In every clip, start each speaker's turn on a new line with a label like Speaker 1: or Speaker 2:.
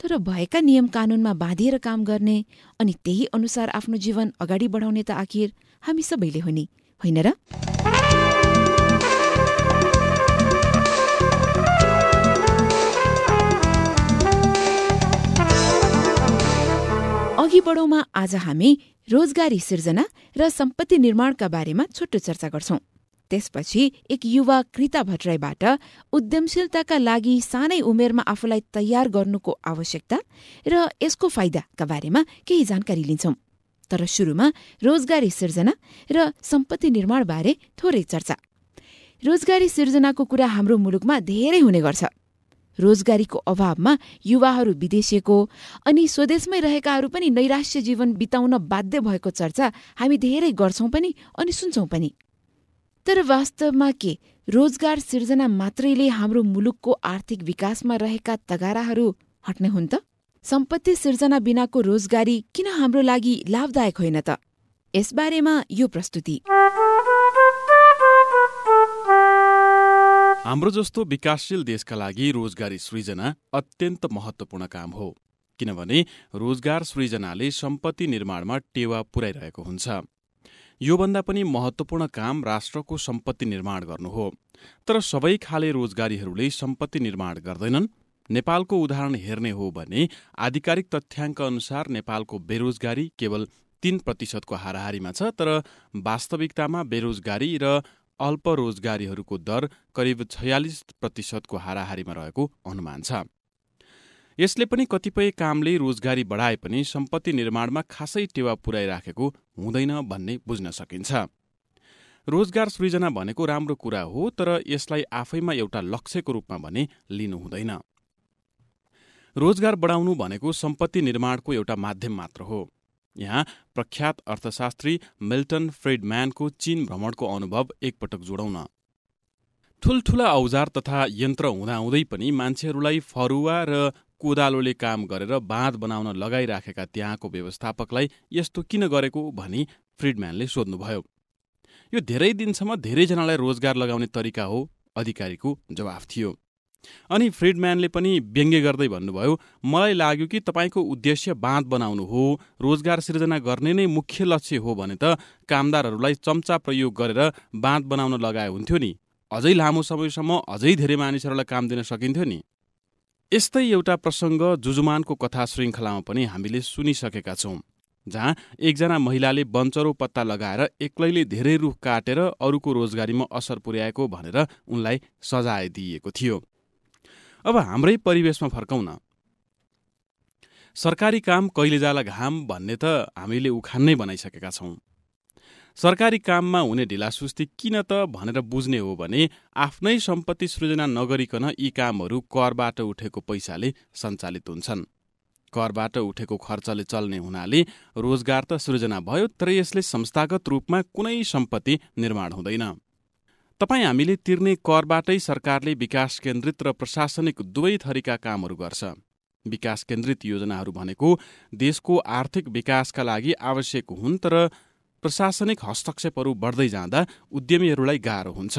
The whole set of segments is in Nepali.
Speaker 1: तर भएका नियम कानूनमा बाँधिएर काम गर्ने अनि त्यही अनुसार आफ्नो जीवन अगाडि बढाउने त आखिर हामी सबैले हो नि। होइन र? अघि बढौँमा आज हामी रोजगारी सिर्जना र सम्पत्ति निर्माणका बारेमा छोटो चर्चा गर्छौं। त्यसपछि एक युवा कृता भट्टराईबाट उद्यमशीलताका लागि सानै उमेरमा आफूलाई तयार गर्नुको आवश्यकता र यसको फाइदाका बारेमा केही जानकारी लिन्छौं। तर सुरुमा रोजगारी सिर्जना र सम्पत्ति निर्माणबारे थोरै चर्चा। रोजगारी सिर्जनाको कुरा हाम्रो मुलुकमा धेरै हुने गर्छ। रोजगारीको अभावमा युवाहरू विदेशिएको अनि स्वदेशमै रहेकाहरू पनि नैराश्य जीवन बिताउन बाध्य भएको चर्चा हामी धेरै गर्छौं पनि अनि सुन्छौं पनि। तर वास्तवमा के? रोजगार सिर्जना मात्रैले हाम्रो मुलुकको आर्थिक विकासमा रहेका तगाराहरू हट्ने हुन् त? सम्पत्ति सिर्जना बिनाको रोजगारी किन हाम्रो लागि लाभदायक होइन त? यसबारेमा यो प्रस्तुति।
Speaker 2: हाम्रो जस्तो विकासशील देशका लागि रोजगारी सृजना अत्यन्त महत्वपूर्ण काम हो। किनभने रोजगार सृजनाले सम्पत्ति निर्माणमा टेवा पुर्याइरहेको हुन्छ। योभन्दा पनि महत्वपूर्ण काम राष्ट्रको सम्पत्ति निर्माण गर्नु हो। तर सबै खाले रोजगारीहरूले सम्पत्ति निर्माण गर्दैनन्। नेपालको उदाहरण हेर्ने हो भने आधिकारिक तथ्याङ्क अनुसार नेपालको बेरोजगारी केवल तीन प्रतिशतको हाराहारीमा छ तर वास्तविकतामा बेरोजगारी र अल्प रोजगारीहरूको दर करिब छयालिस प्रतिशतको हाराहारीमा रहेको अनुमान छ। यसले पनि कतिपय कामले रोजगारी बढाए पनि सम्पत्ति निर्माणमा खासै टेवा पुर्याइराखेको हुँदैन भन्ने बुझ्न सकिन्छ। रोजगार सृजना भनेको राम्रो कुरा हो तर यसलाई आफैमा एउटा लक्ष्यको रूपमा भने लिनु हुँदैन। रोजगार बढाउनु भनेको सम्पत्ति निर्माणको एउटा माध्यम मात्र हो। यहाँ प्रख्यात अर्थशास्त्री मिल्टन फ्रेडम्यानको चीन भ्रमणको अनुभव एकपटक जोडौन। ठूल्ठूला औजार तथा यन्त्र हुँदाहुँदै पनि मान्छेहरूलाई फरुवा र कोदालोले काम गरेर बाँध बनाउन लगाइराखेका त्यहाँको व्यवस्थापकलाई यस्तो किन गरेको भनी फ्रिडम्यानले सोध्नुभयो। यो धेरै दिनसम्म धेरैजनालाई रोजगार लगाउने तरिका हो अधिकारीको जवाफ थियो। अनि फ्रिडम्यानले पनि व्यङ्ग्य गर्दै भन्नुभयो मलाई लाग्यो कि तपाईँको उद्देश्य बाँध बनाउनु हो रोजगार सिर्जना गर्ने नै मुख्य लक्ष्य हो भने त कामदारहरूलाई चम्चा प्रयोग गरेर बाँध बनाउन लगाए हुन्थ्यो नि। अझै लामो समयसम्म अझै धेरै मानिसहरूलाई काम दिन सकिन्थ्यो नि। यस्तै एउटा प्रसङ्ग जुजुमानको कथा श्रृङ्खलामा पनि हामीले सुनिसकेका छौँ जहाँ एकजना महिलाले बन्चरो पत्ता लगाएर एक्लैले धेरै रुख काटेर अरूको रोजगारीमा असर पुर्याएको भनेर उनलाई सजाय दिइएको थियो। अब हाम्रै परिवेशमा फर्काउन सरकारी काम कहिले जाला घाम भन्ने त हामीले उखान नै बनाइसकेका छौँ। सरकारी काममा हुने ढिलासुस्ती किन त भनेर बुझ्ने हो भने आफ्नै सम्पत्ति सृजना नगरिकन यी कामहरू करबाट उठेको पैसाले सञ्चालित हुन्छन्। करबाट उठेको खर्चले चल्ने हुनाले रोजगार त सृजना भयो तर यसले संस्थागत रूपमा कुनै सम्पत्ति निर्माण हुँदैन। तपाईँ हामीले तिर्ने करबाटै सरकारले विकास केन्द्रित र प्रशासनिक दुवै थरीका कामहरू गर्छ। विकास केन्द्रित योजनाहरू भनेको देशको आर्थिक विकासका लागि आवश्यक हुन् तर प्रशासनिक हस्तक्षेपहरू बढ्दै जाँदा उद्यमीहरूलाई गाह्रो हुन्छ।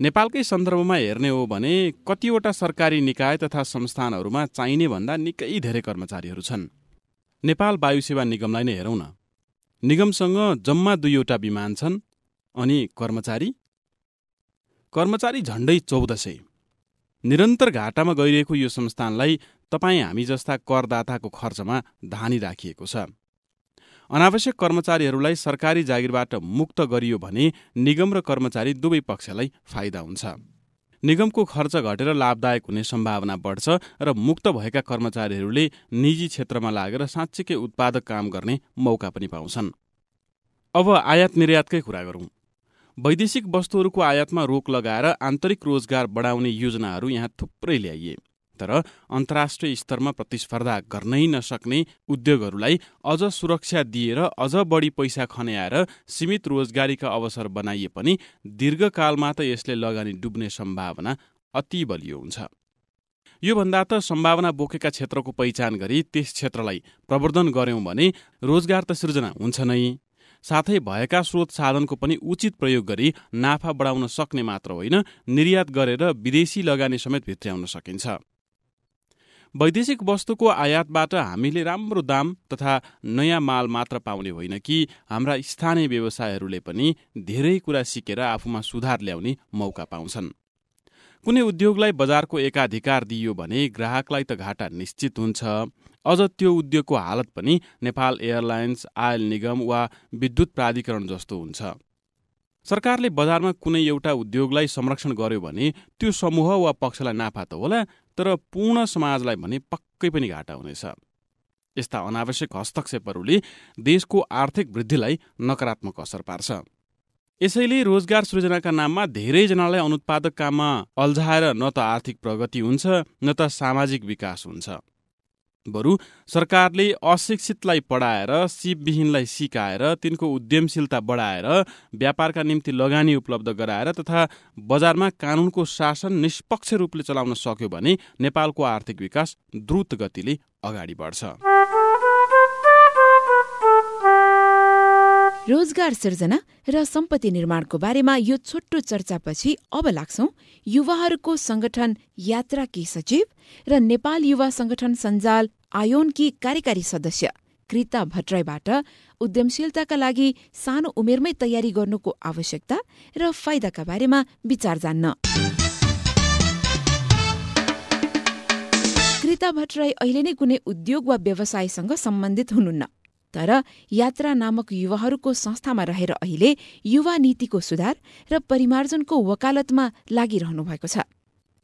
Speaker 2: नेपालकै सन्दर्भमा हेर्ने हो भने कतिवटा सरकारी निकाय तथा संस्थानहरूमा चाहिने भन्दा निकै धेरै कर्मचारीहरू छन्। नेपाल वायुसेवा निगमलाई नै हेरौँ न। निगमसँग जम्मा दुईवटा विमान छन् अनि कर्मचारी। कर्मचारी झण्डै चौध सय। निरन्तर घाटामा गइरहेको यो संस्थानलाई तपाईँ हामी जस्ता करदाताको खर्चमा धानी राखिएको छ। अनावश्यक कर्मचारीहरूलाई सरकारी जागिरबाट मुक्त गरियो भने निगम र कर्मचारी दुवै पक्षलाई फाइदा हुन्छ। निगमको खर्च घटेर लाभदायक हुने सम्भावना बढ्छ र मुक्त भएका कर्मचारीहरूले निजी क्षेत्रमा लागेर साँच्चीकै उत्पादक काम गर्ने मौका पनि पाउँछन्। अब आयात निर्यातकै कुरा गरौँ। वैदेशिक वस्तुहरूको आयातमा रोक लगाएर आन्तरिक रोजगार बढाउने योजनाहरू यहाँ थुप्रै ल्याइए। तर अन्तर्राष्ट्रिय स्तरमा प्रतिस्पर्धा गर्नै नसक्ने उद्योगहरूलाई अझ सुरक्षा दिएर अझ बढी पैसा खन्याएर सीमित रोजगारीका अवसर बनाइए पनि दीर्घकालमा त यसले लगानी डुब्ने सम्भावना अति बलियो हुन्छ। योभन्दा त सम्भावना बोकेका क्षेत्रको पहिचान गरी त्यस क्षेत्रलाई प्रवर्धन गर्यौं भने रोजगार त सृजना हुन्छ नै। साथै भएका स्रोत साधनको पनि उचित प्रयोग गरी नाफा बढाउन सक्ने मात्र होइन निर्यात गरेर विदेशी लगानी समेत भित्र्याउन सकिन्छ। वैदेशिक वस्तुको आयातबाट हामीले राम्रो दाम तथा नयाँ माल मात्र पाउने होइन कि हाम्रा स्थानीय व्यवसायहरूले पनि धेरै कुरा सिकेर आफूमा सुधार ल्याउने मौका पाउँछन्। कुनै उद्योगलाई बजारको एकाधिकार दिइयो भने ग्राहकलाई त घाटा निश्चित हुन्छ। अझ त्यो उद्योगको हालत पनि नेपाल एयरलाइन्स आयल निगम वा विद्युत प्राधिकरण जस्तो हुन्छ। सरकारले बजारमा कुनै एउटा उद्योगलाई संरक्षण गर्यो भने त्यो समूह वा पक्षलाई नाफा त होला तर पूर्ण समाजलाई भने पक्कै पनि घाटा हुनेछ। यस्ता अनावश्यक हस्तक्षेपहरूले देशको आर्थिक वृद्धिलाई नकारात्मक असर पार्छ। यसैले रोजगार सृजनाका नाममा धेरैजनालाई अनुत्पादक काममा अल्झाएर न त आर्थिक प्रगति हुन्छ न त सामाजिक विकास हुन्छ। बरु सरकारले अशिक्षितलाई पढाएर सिपविहीनलाई सिकाएर तिनको उद्यमशीलता बढाएर व्यापारका निम्ति लगानी उपलब्ध गराएर तथा बजारमा कानूनको शासन निष्पक्ष रूपले चलाउन सक्यो भने नेपालको आर्थिक विकास द्रुत गतिले अगाडि बढ्छ।
Speaker 1: रोजगार सिर्जना र सम्पत्ति निर्माणको बारेमा यो छोटो चर्चापछि अब लाग्छौ। युवाहरूको संगठन यात्राकी सचिव र नेपाल युवा संगठन सञ्जाल आयोनकी कार्यकारी सदस्य कृता भट्टराईबाट उद्यमशीलताका लागि सानो उमेरमै तयारी गर्नुको आवश्यकता र फाइदाका बारेमा विचार जान्न। कृता भट्टराई अहिले नै कुनै उद्योग वा व्यवसायसँग सम्बन्धित हुनुहुन्न। तर यात्रा नामक युवाहरूको संस्थामा रहेर अहिले युवा नीतिको सुधार र परिमार्जनको वकालतमा लागिरहनु भएको छ।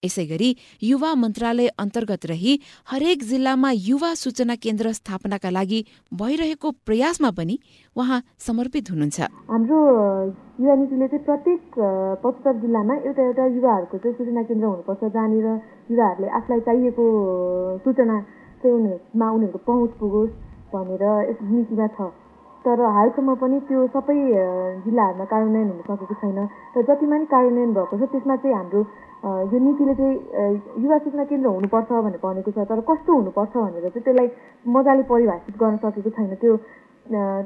Speaker 1: यसै गरी युवा मन्त्रालय अन्तर्गत रही हरेक जिल्लामा युवा सूचना केन्द्र स्थापनाका लागि भइरहेको प्रयासमा पनि उहाँ समर्पित हुनुहुन्छ।
Speaker 3: हाम्रो युवा नीतिले चाहिँ प्रत्येक पचहत्तर जिल्लामा एउटा एउटा युवाहरूको चाहिँ सूचना केन्द्र हुनुपर्छ जहाँनिर युवाहरूले आफूलाई चाहिएको सूचना चाहिँ उनीहरूमा उनीहरूको पहुँच पुगोस्। भनेर यस नीतिमा छ। तर हालसम्म पनि त्यो सबै जिल्लाहरूमा कार्यान्वयन हुन सकेको छैन र जतिमा नि कार्यान्वयन भएको छ त्यसमा चाहिँ हाम्रो यो नीतिले चाहिँ युवा सूचना केन्द्र हुनुपर्छ भनेर भनेको छ। तर कस्तो हुनुपर्छ भनेर चाहिँ त्यसलाई मजाले परिभाषित गर्न सकेको छैन। त्यो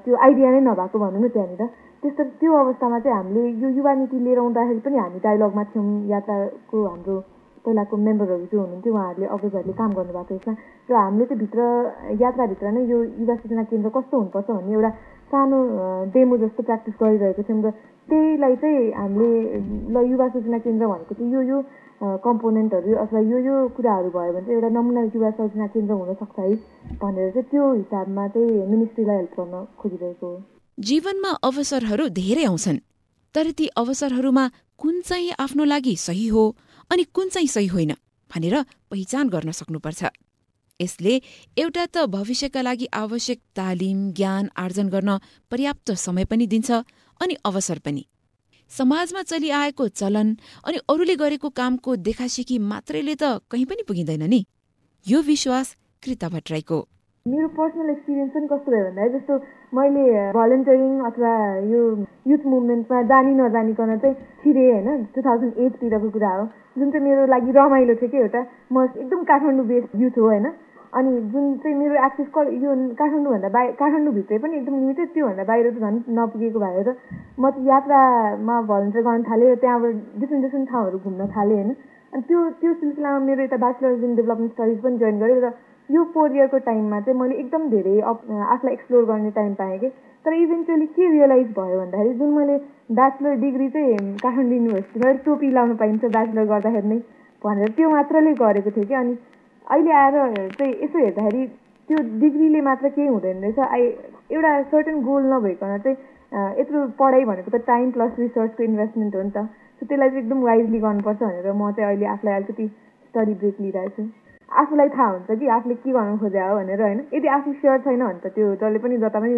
Speaker 3: त्यो आइडिया नै नभएको भनौँ न त्यहाँनिर। त्यस्तो त्यो अवस्थामा चाहिँ हामीले यो युवा नीति लिएर आउँदाखेरि पनि हामी डाइलगमा थियौँ। यात्राको हाम्रो पहिलाको मेम्बरहरू जो हुनुहुन्थ्यो उहाँहरूले अग्रजहरूले काम गर्नुभएको यसमा। र हामीले चाहिँ भित्र यात्राभित्र नै यो युवा सूचना केन्द्र कस्तो हुनुपर्छ भन्ने एउटा सानो डेमो जस्तो प्र्याक्टिस गरिरहेको थियौँ र त्यहीलाई चाहिँ हामीले ल युवा सूचना केन्द्र भनेको चाहिँ यो यो कम्पोनेन्टहरू अथवा यो यो कुराहरू भयो भने चाहिँ एउटा नमुना युवा सूचना केन्द्र हुनसक्छ है भनेर चाहिँ त्यो हिसाबमा चाहिँ मिनिस्ट्रीलाई हेल्प गर्न खोजिरहेको
Speaker 1: जीवनमा अवसरहरू धेरै आउँछन् तर ती अवसरहरूमा कुन चाहिँ आफ्नो लागि सही हो अनि कुन चाहिँ सही होइन भनेर पहिचान गर्न सक्नुपर्छ। यसले एउटा त भविष्यका लागि आवश्यक तालिम ज्ञान आर्जन गर्न पर्याप्त समय पनि दिन्छ अनि अवसर पनि। समाजमा चलिआएको चलन अनि अरूले गरेको कामको देखासेखी मात्रैले त कहीँ पनि पुगिँदैन नि। यो विश्वास कृता भट्टराईको
Speaker 3: मेरो पर्सनल एक्सपिरियन्स पनि कस्तो भयो भन्दा जस्तो मैले भलन्टियरिङ अथवा यो युथ मुभमेन्टमा जानी नजानिकन चाहिँ छिरेँ होइन। टु थाउजन्ड एटतिरको कुरा हो। जुन चाहिँ मेरो लागि रमाइलो थियो कि एउटा म एकदम काठमाडौँ बेस्ड युथ हो होइन। अनि जुन चाहिँ मेरो एक्सेस क यो काठमाडौँभन्दा बाहिर काठमाडौँभित्रै पनि एकदम लिमिटेड त्योभन्दा बाहिर त झन् नपुगेको भएर म चाहिँ यात्रामा भलन्टियर गर्न थालेँ र त्यहाँबाट डिफ्रेन्ट डिफ्रेन्ट ठाउँहरू घुम्न थालेँ होइन। अनि त्यो त्यो सिलसिलामा मेरो यता ब्याचलर्स इन डेभलपमेन्ट स्टडिज पनि जोइन गरेँ र यो फोर इयरको टाइममा चाहिँ मैले एकदम धेरै आफूलाई एक्सप्लोर गर्ने टाइम पाएँ कि। तर इभेन्चुली के रियलाइज भयो भन्दाखेरि जुन मैले ब्याचलर डिग्री चाहिँ काठमाडौँ युनिभर्सिटीमा टोपी लाउनु पाइन्छ ब्याचलर गर्दाखेरि नै भनेर त्यो मात्रले गरेको थिएँ कि। अनि अहिले आएर चाहिँ यसो हेर्दाखेरि त्यो डिग्रीले मात्र केही हुँदैन रहेछ। आई एउटा सर्टन गोल नभइकन चाहिँ यत्रो पढाइ भनेको त टाइम प्लस रिसर्चको इन्भेस्टमेन्ट हो नि त। सो त्यसलाई चाहिँ एकदम वाइजली गर्नुपर्छ भनेर म चाहिँ अहिले आफूलाई अलिकति स्टडी ब्रेक लिइरहेको छु आफूलाई थाहा हुन्छ कि आफूले के गर्नु खोजे हो भनेर होइन। यदि आफू स्योर छैन भने त त्यो जसले पनि जता पनि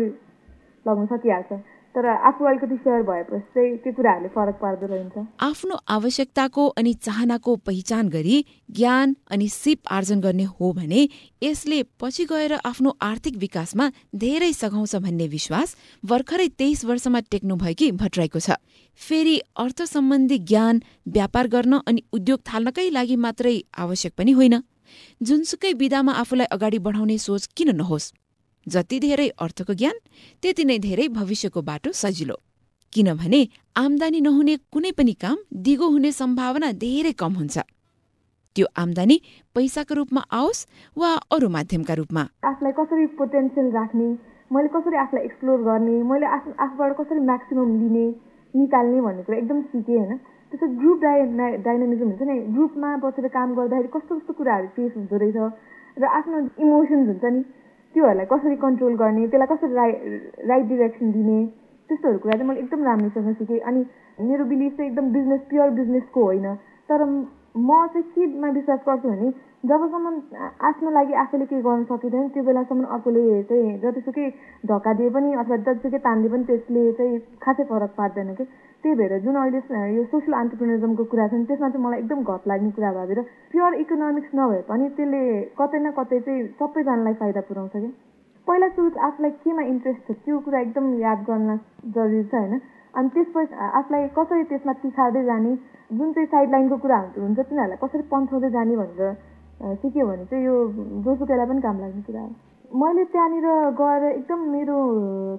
Speaker 3: लग्नु सकिहाल्छ। तर आफू अलिकति सेयर भएपछि चाहिँ त्यो कुराहरूले फरक पार्दो रहन्छ।
Speaker 1: आफ्नो आवश्यकताको अनि चाहनाको पहिचान गरी ज्ञान अनि सिप आर्जन गर्ने हो भने यसले पछि गएर आफ्नो आर्थिक विकासमा धेरै सघाउँछ भन्ने विश्वास भर्खरै तेइस वर्षमा टेक्नु भएकी भट्टराईको छ। फेरि अर्थ सम्बन्धी ज्ञान व्यापार गर्न अनि उद्योग थाल्नकै लागि मात्रै आवश्यक पनि होइन। जुनसुकै विधामा आफूलाई अगाडि बढाउने सोच किन नहोस्? जति धेरै अर्थको ज्ञान त्यति नै धेरै भविष्यको बाटो सजिलो। किनभने आमदानी नहुने कुनै पनि काम दिगो हुने सम्भावना धेरै कम हुन्छ। त्यो आमदानी पैसाको रूपमा आओस् वा अरू माध्यमका रूपमा।
Speaker 3: आफूलाई कसरी पोटेन्सियल राख्ने मैले कसरी आफूलाई एक्सप्लोर गर्ने मैले आफू आफूबाट कसरी म्याक्सिमम लिने निकाल्ने भन्ने कुरा एकदम सिकेँ होइन? त्यसो ग्रुप डाइ डाइनामिजम हुन्छ नि। ग्रुपमा बसेर काम गर्दाखेरि कस्तो कस्तो कुराहरू फेस हुँदो रहेछ। र आफ्नो इमोसन्स हुन्छ नि। त्योहरूलाई कसरी कन्ट्रोल गर्ने त्यसलाई कसरी राइ राइट डिरेक्सन दिने त्यस्तोहरू कुरा चाहिँ मैले एकदम राम्रोसँग सिकेँ। अनि मेरो बिलिफ चाहिँ एकदम बिजनेस प्योर बिजनेसको होइन। तर म चाहिँ केमा विश्वास गर्छु भने जबसम्म आफ्नो लागि आफूले केही गर्न सकिँदैन त्यो बेलासम्म अर्कोले चाहिँ जतिसुकै धक्का दिए पनि अथवा जतिसुकै तानिदिए पनि त्यसले चाहिँ खासै फरक पार्दैन कि? त्यही भएर जुन अहिले यो सोसियल अन्टरप्रिनरिजमको कुरा छ नि त्यसमा चाहिँ मलाई एकदम घट लाग्ने कुरा भएर प्योर इकोनोमिक्स नभए पनि त्यसले कतै न कतै चाहिँ सबैजनालाई फाइदा पुऱ्याउँछ कि पहिला सुरु आफूलाई केमा इन्ट्रेस्ट छ त्यो कुरा एकदम याद गर्न जरुरी छ होइन। अनि त्यसपछि आफूलाई कसरी त्यसमा तिखार्दै जाने जुन चाहिँ साइड लाइनको कुराहरू हुन्छ तिनीहरूलाई कसरी पन्छाउँदै जाने भनेर सिक्यो भने चाहिँ यो जोसुकैलाई पनि काम लाग्ने कुरा हो। मैले त्यहाँनिर गएर एकदम मेरो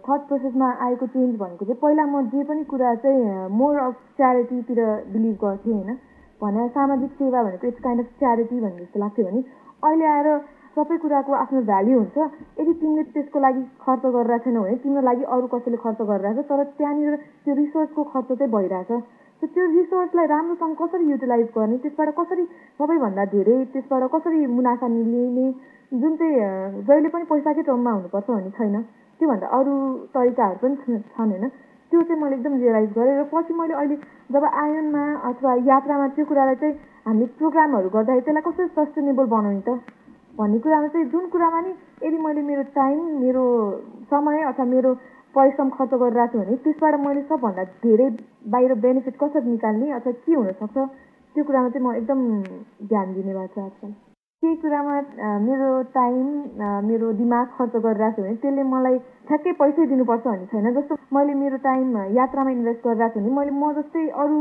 Speaker 3: थट प्रोसेसमा आएको चेन्ज भनेको चाहिँ पहिला म जे पनि कुरा चाहिँ मोर अफ च्यारिटीतिर बिलिभ गर्थेँ होइन। भने सामाजिक सेवा भनेको इट्स काइन्ड अफ च्यारिटी भन्ने जस्तो लाग्थ्यो भने अहिले आएर सबै कुराको आफ्नो भ्याल्यु हुन्छ। यदि तिमीले त्यसको लागि खर्च गरिरहेको छैनौ भने तिम्रो लागि अरू कसैले खर्च गरिरहेछ तर त्यहाँनिर त्यो रिसोर्सको खर्च चाहिँ भइरहेछ। सो त्यो रिसोर्सलाई राम्रोसँग कसरी युटिलाइज गर्ने त्यसबाट कसरी सबैभन्दा धेरै त्यसबाट कसरी मुनाफा लिने जुन चाहिँ जहिले पनि पैसाकै टर्ममा हुनुपर्छ भन्ने छैन। त्योभन्दा अरू तरिकाहरू पनि छन् होइन। त्यो चाहिँ मैले एकदम रियलाइज गरेँ र पछि मैले अहिले जब आयनमा अथवा यात्रामा त्यो कुरालाई चाहिँ हामीले प्रोग्रामहरू गर्दाखेरि त्यसलाई कसरी सस्टेनेबल बनाउने त भन्ने कुरामा चाहिँ जुन कुरामा नि यदि मैले मेरो टाइम मेरो समय अथवा मेरो परिश्रम खर्च गरिरहेको छु भने त्यसबाट मैले सबभन्दा धेरै बाहिर बेनिफिट कसरी निकाल्ने अथवा के हुनसक्छ त्यो कुरामा चाहिँ म एकदम ध्यान दिने भएको छ आजकल। केही कुरामा मेरो टाइम मेरो दिमाग खर्च गरिरहेको छु भने त्यसले मलाई ठ्याक्कै पैसै दिनुपर्छ भन्ने छैन। जस्तो मैले मेरो टाइम यात्रामा इन्भेस्ट गरिरहेको छु भने मैले म जस्तै अरू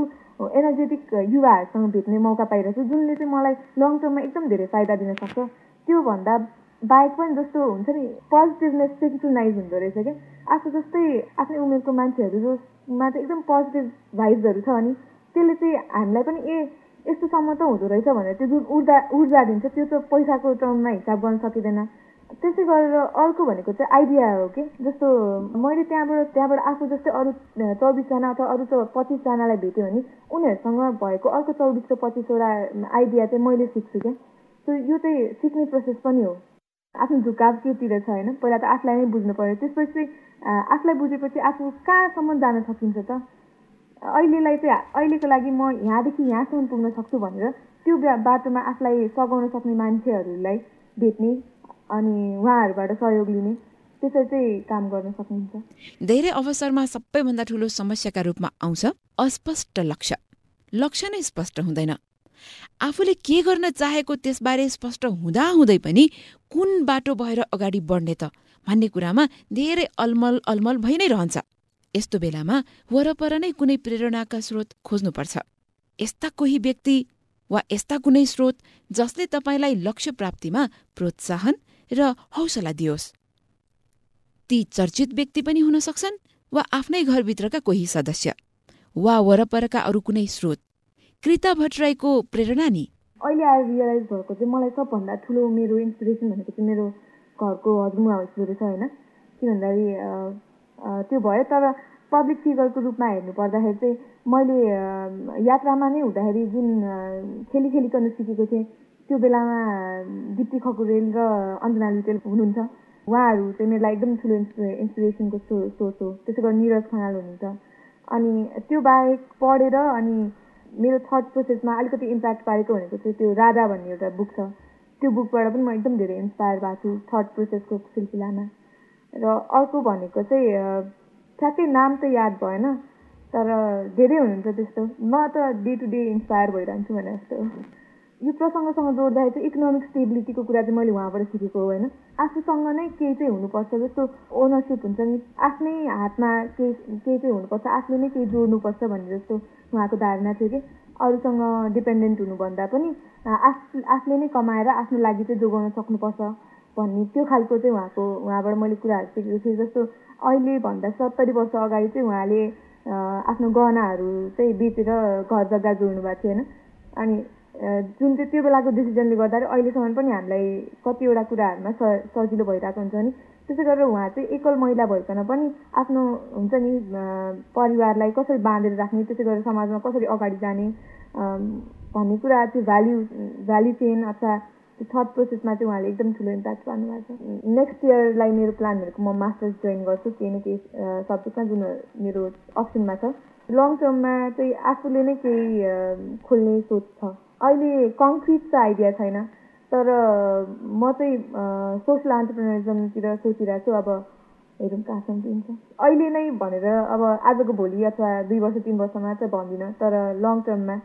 Speaker 3: एनर्जेटिक युवाहरूसँग भेट्ने मौका पाइरहेको छु जुनले चाहिँ मलाई लङ टर्ममा एकदम धेरै फाइदा दिन सक्छ। त्योभन्दा बाहेक पनि जस्तो हुन्छ नि पोजिटिभनेस सेन्सुनाइज हुँदो रहेछ क्या। आफू जस्तै आफ्नै उमेरको मान्छेहरू जसमा चाहिँ एकदम पोजिटिभ भाइब्सहरू छ अनि त्यसले चाहिँ हामीलाई पनि ए यस्तोसम्म त हुँदो रहेछ भनेर त्यो जुन ऊर्जा ऊर्जा दिन्छ त्यो त पैसाको टर्ममा हिसाब गर्न सकिँदैन। त्यसै गरेर अर्को भनेको चाहिँ आइडिया हो कि जस्तो मैले त्यहाँबाट त्यहाँबाट आफू जस्तै अरू चौबिसजना अथवा अरू पच्चिसजनालाई भेट्यो भने उनीहरूसँग भएको अर्को चौबिस र पच्चिसवटा आइडिया चाहिँ मैले सिक्छु क्या। सो यो चाहिँ सिक्ने प्रोसेस पनि हो। आफ्नो झुकाव केतिर छ होइन? पहिला त आफूलाई नै बुझ्नु पऱ्यो त्यसपछि आफूलाई बुझेपछि आफू कहाँसम्म जान सकिन्छ त? अहिलेलाई चाहिँ अहिलेको लागि म यहाँदेखि यहाँसम्म पुग्न सक्छु भनेर त्यो बाटोमा आफूलाई सघाउन सक्ने मान्छेहरूलाई भेट्ने अनि उहाँहरूबाट सहयोग लिने त्यसरी चाहिँ काम गर्न सक्नुहुन्छ
Speaker 1: धेरै अवसरमा सबैभन्दा ठुलो समस्याका रूपमा आउँछ अस्पष्ट लक्ष्य। लक्ष्य नै स्पष्ट हुँदैन। आफूले के गर्न चाहेको त्यसबारे स्पष्ट हुँदा हुँदै पनि कुन बाटो भएर अगाडि बढ्ने त भन्ने कुरामा धेरै अलमल अलमल भइ नै रहन्छ। यस्तो बेलामा वरपर नै कुनै प्रेरणाका स्रोत खोज्नुपर्छ। यस्ता कोही व्यक्ति वा यस्ता कुनै स्रोत जसले तपाईँलाई लक्ष्य प्राप्तिमा प्रोत्साहन र हौसला दियोस्। ती चर्चित व्यक्ति पनि हुन सक्छन् वा आफ्नै घरभित्रका कोही सदस्य वा वरपरका अरू कुनै स्रोत। कृता भट्टराईको प्रेरणा नि।
Speaker 3: अहिले आएर रियलाइज भएको चाहिँ मलाई सबभन्दा ठुलो मेरो इन्सपिरेसन भनेको चाहिँ मेरो घरको हजुरमुवा हजुरहरू छ होइन। के भन्दाखेरि त्यो भयो तर पब्लिक फिगरको रूपमा हेर्नु पर्दाखेरि चाहिँ मैले यात्रामा नै हुँदाखेरि जुन खेली खेलिकन सिकेको थिएँ त्यो बेलामा दिप्ती खकुरेल र अञ्जना लिटेल हुनुहुन्छ। उहाँहरू चाहिँ मेरो लागि एकदम ठुलो इन्सपिरेसनको सो सोर्स हो। त्यसै गरी निरज खनाल हुनुहुन्छ। अनि त्यो बाहेक पढेर अनि मेरो थट प्रोसेसमा अलिकति इम्प्याक्ट पारेको भनेको चाहिँ त्यो राजा भन्ने एउटा बुक छ। त्यो बुकबाट पनि म एकदम धेरै इन्सपायर भएको छु थट प्रोसेसको सिलसिलामा। र अर्को भनेको चाहिँ ठ्याक्कै नाम त याद भएन तर धेरै हुनुहुन्छ त्यस्तो। म त डे टु डे इन्सपायर भइरहन्छु भने जस्तो। यो प्रसङ्गसँग जोड्दाखेरि चाहिँ इकोनोमिक स्टेबिलिटीको कुरा चाहिँ मैले उहाँबाट सिकेको होइन? आफूसँग नै केही चाहिँ हुनुपर्छ जस्तो ओनरसिप हुन्छ नि। आफ्नै हातमा केही केही चाहिँ हुनुपर्छ आफूले नै केही जोड्नुपर्छ भन्ने जस्तो उहाँको धारणा थियो कि। अरूसँग डिपेन्डेन्ट हुनुभन्दा पनि आफ आफूले नै कमाएर आफ्नो लागि चाहिँ जोगाउन सक्नुपर्छ भन्ने त्यो खालको चाहिँ उहाँको उहाँबाट मैले कुराहरू सिकेको थिएँ जस्तो अहिले भन्दा सत्तरी वर्ष अगाडि चाहिँ उहाँले आफ्नो गहनाहरू चाहिँ बेचेर घर जग्गा जोड्नु भएको थियो होइन? अनि जुन चाहिँ त्यो बेलाको डिसिजनले गर्दाखेरि अहिलेसम्म पनि हामीलाई कतिवटा कुराहरूमा स सजिलो भइरहेको हुन्छ नि। त्यसै गरेर उहाँ चाहिँ एकल महिला भइकन पनि आफ्नो हुन्छ नि परिवारलाई कसरी बाँधेर राख्ने त्यसै गरेर समाजमा कसरी अगाडि जाने भन्ने कुरा त्यो भ्याल्यु भ्याल्यु चेन अथवा त्यो थट प्रोसेसमा चाहिँ उहाँले एकदम ठुलो इम्प्याक्ट पार्नुभएको छ। नेक्स्ट इयरलाई मेरो प्लान भनेको म मास्टर्स जोइन गर्छु केही न केही सब्जेक्टमा जुन मेरो अप्सनमा छ। लङ टर्ममा चाहिँ आफूले नै केही खोल्ने सोच छ। अहिले कङ्क्रिट त आइडिया छैन। तर म चाहिँ सोसियल एन्टरप्रिनरिजमतिर सोचिरहेको छु। अब हेरौँ कहाँसम्म दिन्छ अहिले नै भनेर अब आजको भोलि अथवा दुई वर्ष तिन वर्षमा चाहिँ भन्दिनँ तर लङ टर्ममा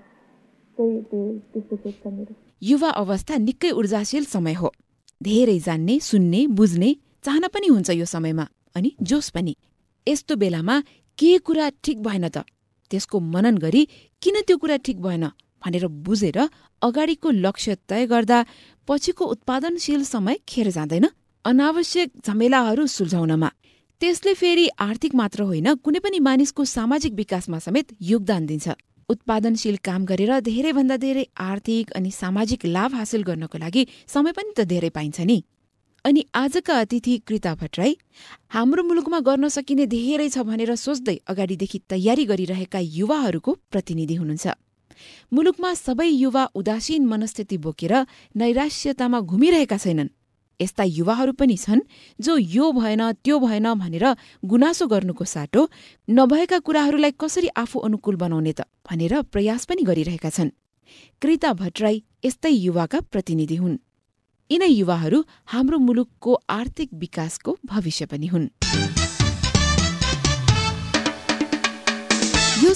Speaker 3: चाहिँ त्यो त्यस्तो सोच छ मेरो।
Speaker 1: युवा अवस्था निकै ऊर्जाशील समय हो। धेरै जान्ने सुन्ने बुझ्ने चाहना पनि हुन्छ यो समयमा अनि जोस पनि। यस्तो बेलामा के कुरा ठिक भएन त? त्यसको मनन गरी किन त्यो कुरा ठिक भएन? भनेर बुझेर अगाडिको लक्ष्य तय गर्दा पछिको उत्पादनशील समय खेर जाँदैन। अनावश्यक झमेलाहरू सुल्झाउनमा। त्यसले फेरि आर्थिक मात्र होइन कुनै पनि मानिसको सामाजिक विकासमा समेत योगदान दिन्छ। उत्पादनशील काम गरेर धेरैभन्दा धेरै आर्थिक अनि सामाजिक लाभ हासिल गर्नको लागि समय पनि त धेरै पाइन्छ नि। अनि आजका अतिथि कृता भट्टराई हाम्रो मुलुकमा गर्न सकिने धेरै छ भनेर सोच्दै अगाडिदेखि तयारी गरिरहेका युवाहरूको प्रतिनिधि हुनुहुन्छ। मुलुकमा सबै युवा उदासीन मनस्थिति बोकेर नैराश्यतामा घुमिरहेका छैनन्। यस्ता युवाहरू पनि छन् जो यो भएन त्यो भएन भनेर गुनासो गर्नुको साटो नभएका कुराहरूलाई कसरी आफू अनुकूल बनाउने त भनेर प्रयास पनि गरिरहेका छन्। कृता भट्टराई यस्तै युवाका प्रतिनिधि हुन्। यिनै युवाहरू हाम्रो मुलुकको आर्थिक विकासको भविष्य पनि हुन्।